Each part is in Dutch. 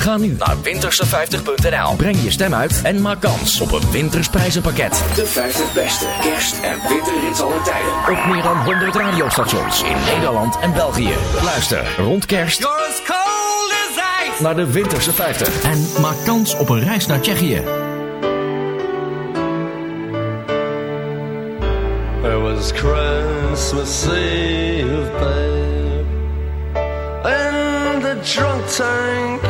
Ga nu naar winterse50.nl. Breng je stem uit en maak kans op een wintersprijzenpakket. De 50 beste kerst- en winterhits aller tijden. Op meer dan 100 radiostations in Nederland en België. Luister rond kerst naar de Winterse 50. En maak kans op een reis naar Tsjechië. It was Christmas Eve, babe, in the drunk tank.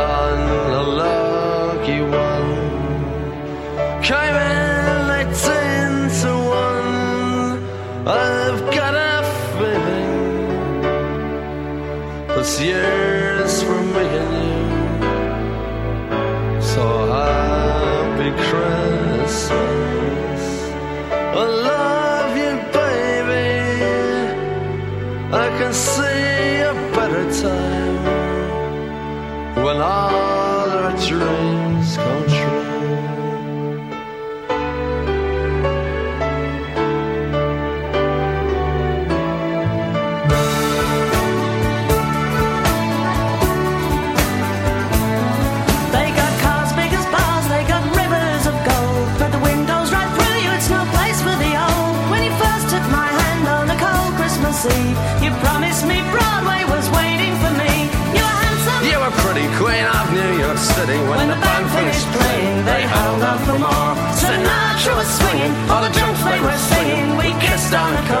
Monsieur. Sinatra all the drunks they were singing. We kissed on the corner,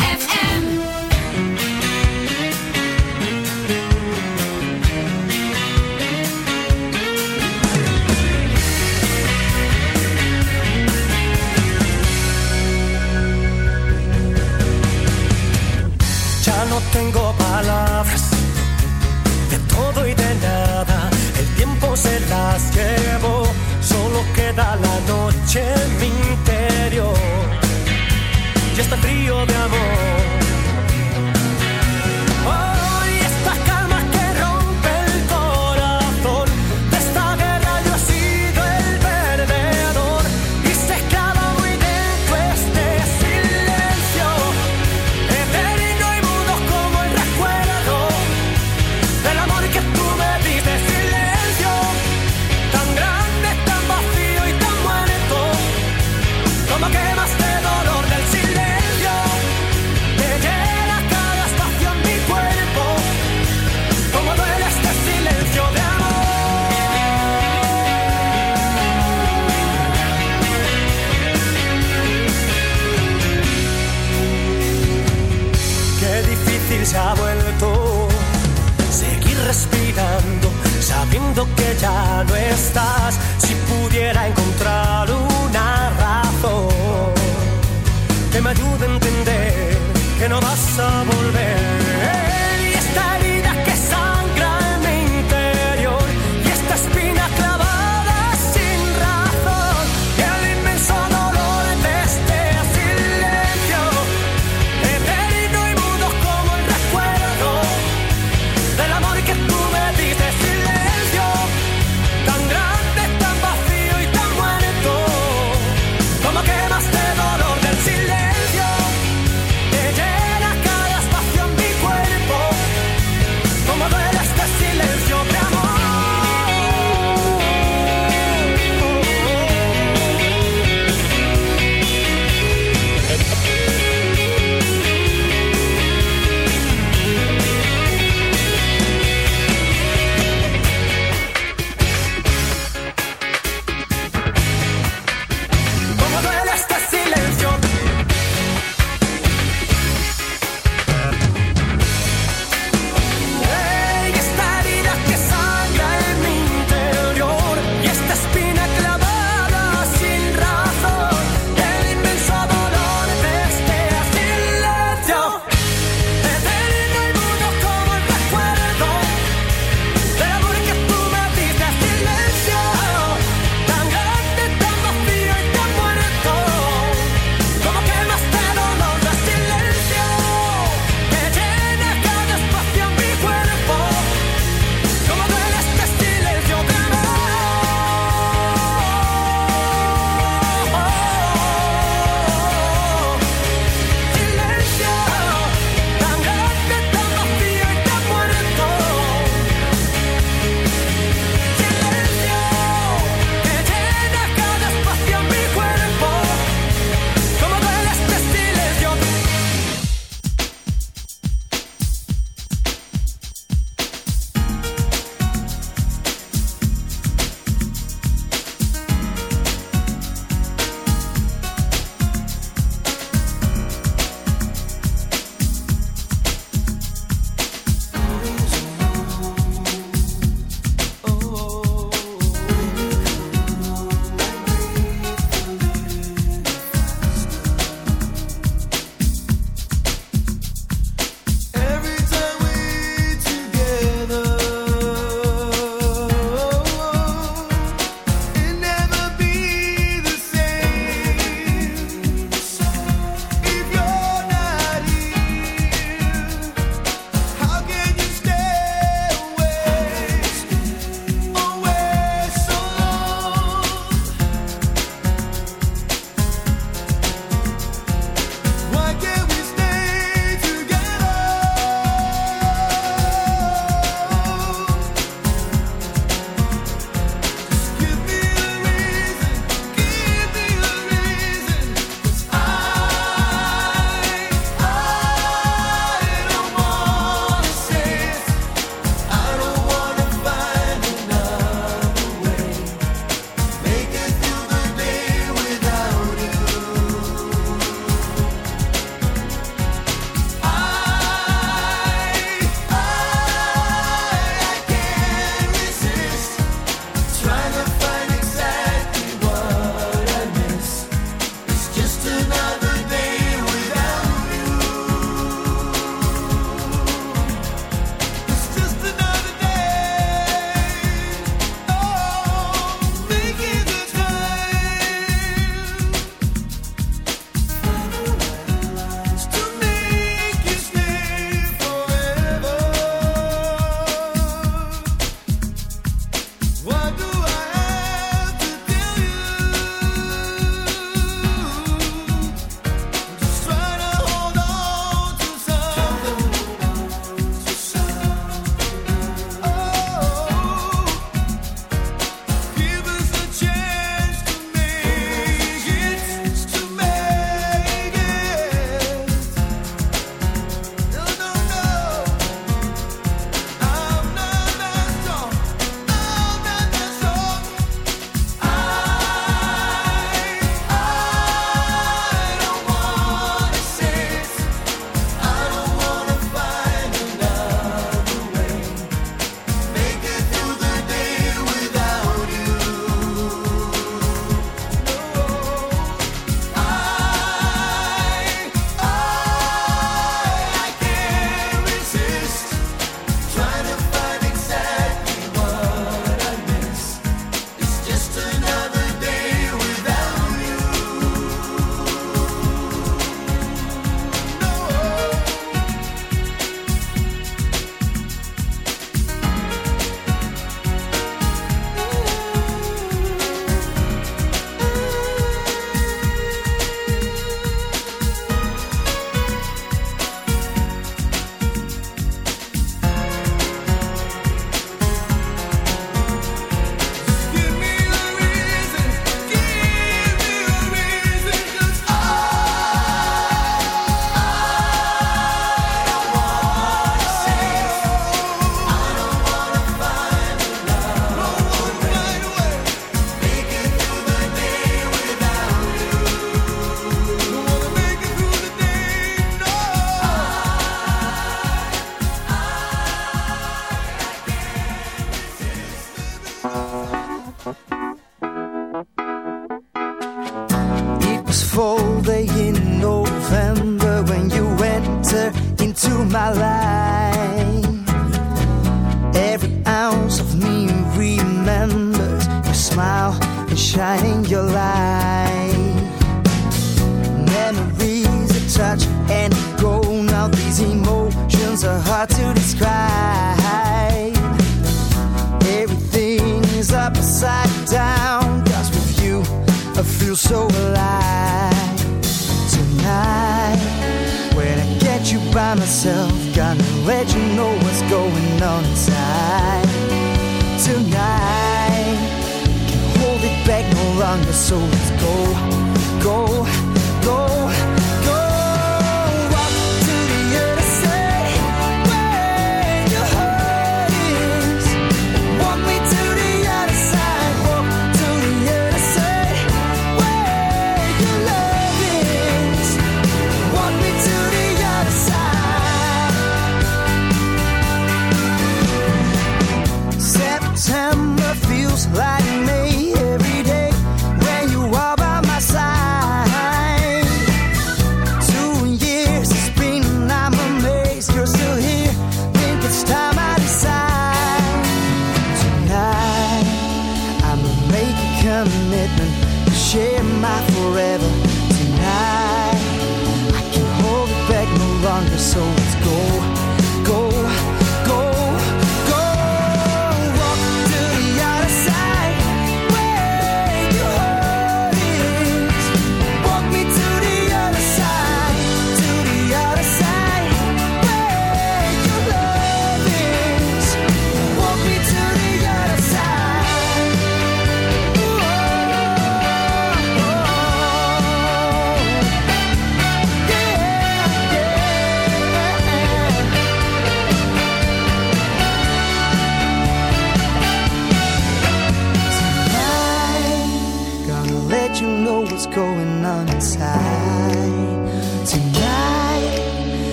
si pudiera encontrar una razón que me ayude a entender que no vas a volver.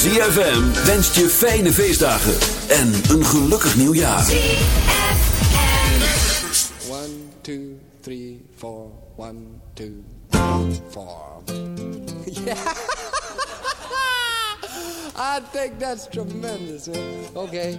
ZFM wenst je fijne feestdagen en een gelukkig nieuwjaar. One, two, three, four. One, two, four. yeah. I think that's tremendous. Man. Okay.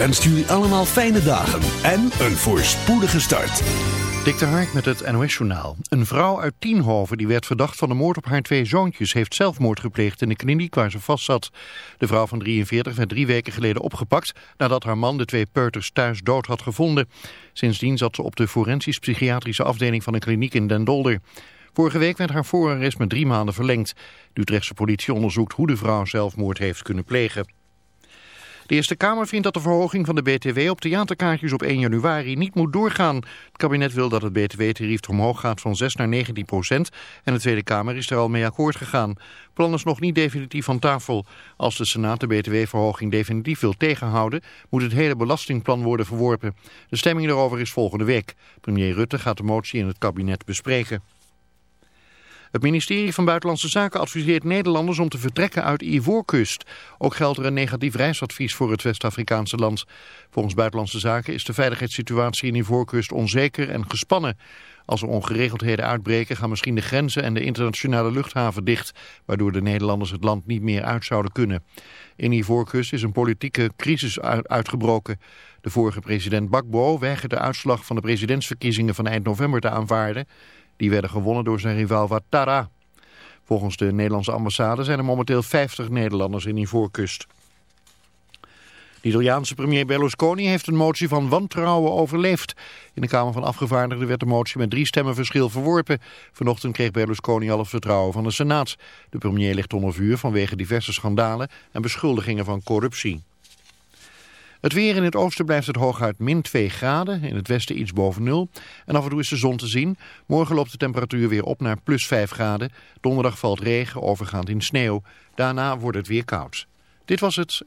wenst jullie allemaal fijne dagen en een voorspoedige start. Dik de Hark met het NOS-journaal. Een vrouw uit Tienhoven die werd verdacht van de moord op haar twee zoontjes... heeft zelfmoord gepleegd in de kliniek waar ze vastzat. De vrouw van 43 werd drie weken geleden opgepakt... nadat haar man de twee peuters thuis dood had gevonden. Sindsdien zat ze op de forensisch-psychiatrische afdeling van een kliniek in Den Dolder. Vorige week werd haar voorarrest met drie maanden verlengd. De Utrechtse politie onderzoekt hoe de vrouw zelfmoord heeft kunnen plegen. De Eerste Kamer vindt dat de verhoging van de BTW op theaterkaartjes op 1 januari niet moet doorgaan. Het kabinet wil dat het BTW-tarief omhoog gaat van 6 naar 19 procent en de Tweede Kamer is er al mee akkoord gegaan. Plan is nog niet definitief van tafel. Als de Senaat de BTW-verhoging definitief wil tegenhouden, moet het hele belastingplan worden verworpen. De stemming daarover is volgende week. Premier Rutte gaat de motie in het kabinet bespreken. Het ministerie van Buitenlandse Zaken adviseert Nederlanders om te vertrekken uit Ivoorkust. Ook geldt er een negatief reisadvies voor het West-Afrikaanse land. Volgens Buitenlandse Zaken is de veiligheidssituatie in Ivoorkust onzeker en gespannen. Als er ongeregeldheden uitbreken gaan misschien de grenzen en de internationale luchthaven dicht, waardoor de Nederlanders het land niet meer uit zouden kunnen. In Ivoorkust is een politieke crisis uitgebroken. De vorige president Bakbo weigerde de uitslag van de presidentsverkiezingen van eind november te aanvaarden. Die werden gewonnen door zijn rivaal Ouattara. Volgens de Nederlandse ambassade zijn er momenteel 50 Nederlanders in Ivoorkust. De Italiaanse premier Berlusconi heeft een motie van wantrouwen overleefd. In de Kamer van Afgevaardigden werd de motie met drie stemmen verschil verworpen. Vanochtend kreeg Berlusconi al het vertrouwen van de Senaat. De premier ligt onder vuur vanwege diverse schandalen en beschuldigingen van corruptie. Het weer in het oosten blijft het hooguit min 2 graden, in het westen iets boven nul. En af en toe is de zon te zien. Morgen loopt de temperatuur weer op naar plus 5 graden. Donderdag valt regen, overgaand in sneeuw. Daarna wordt het weer koud. Dit was het.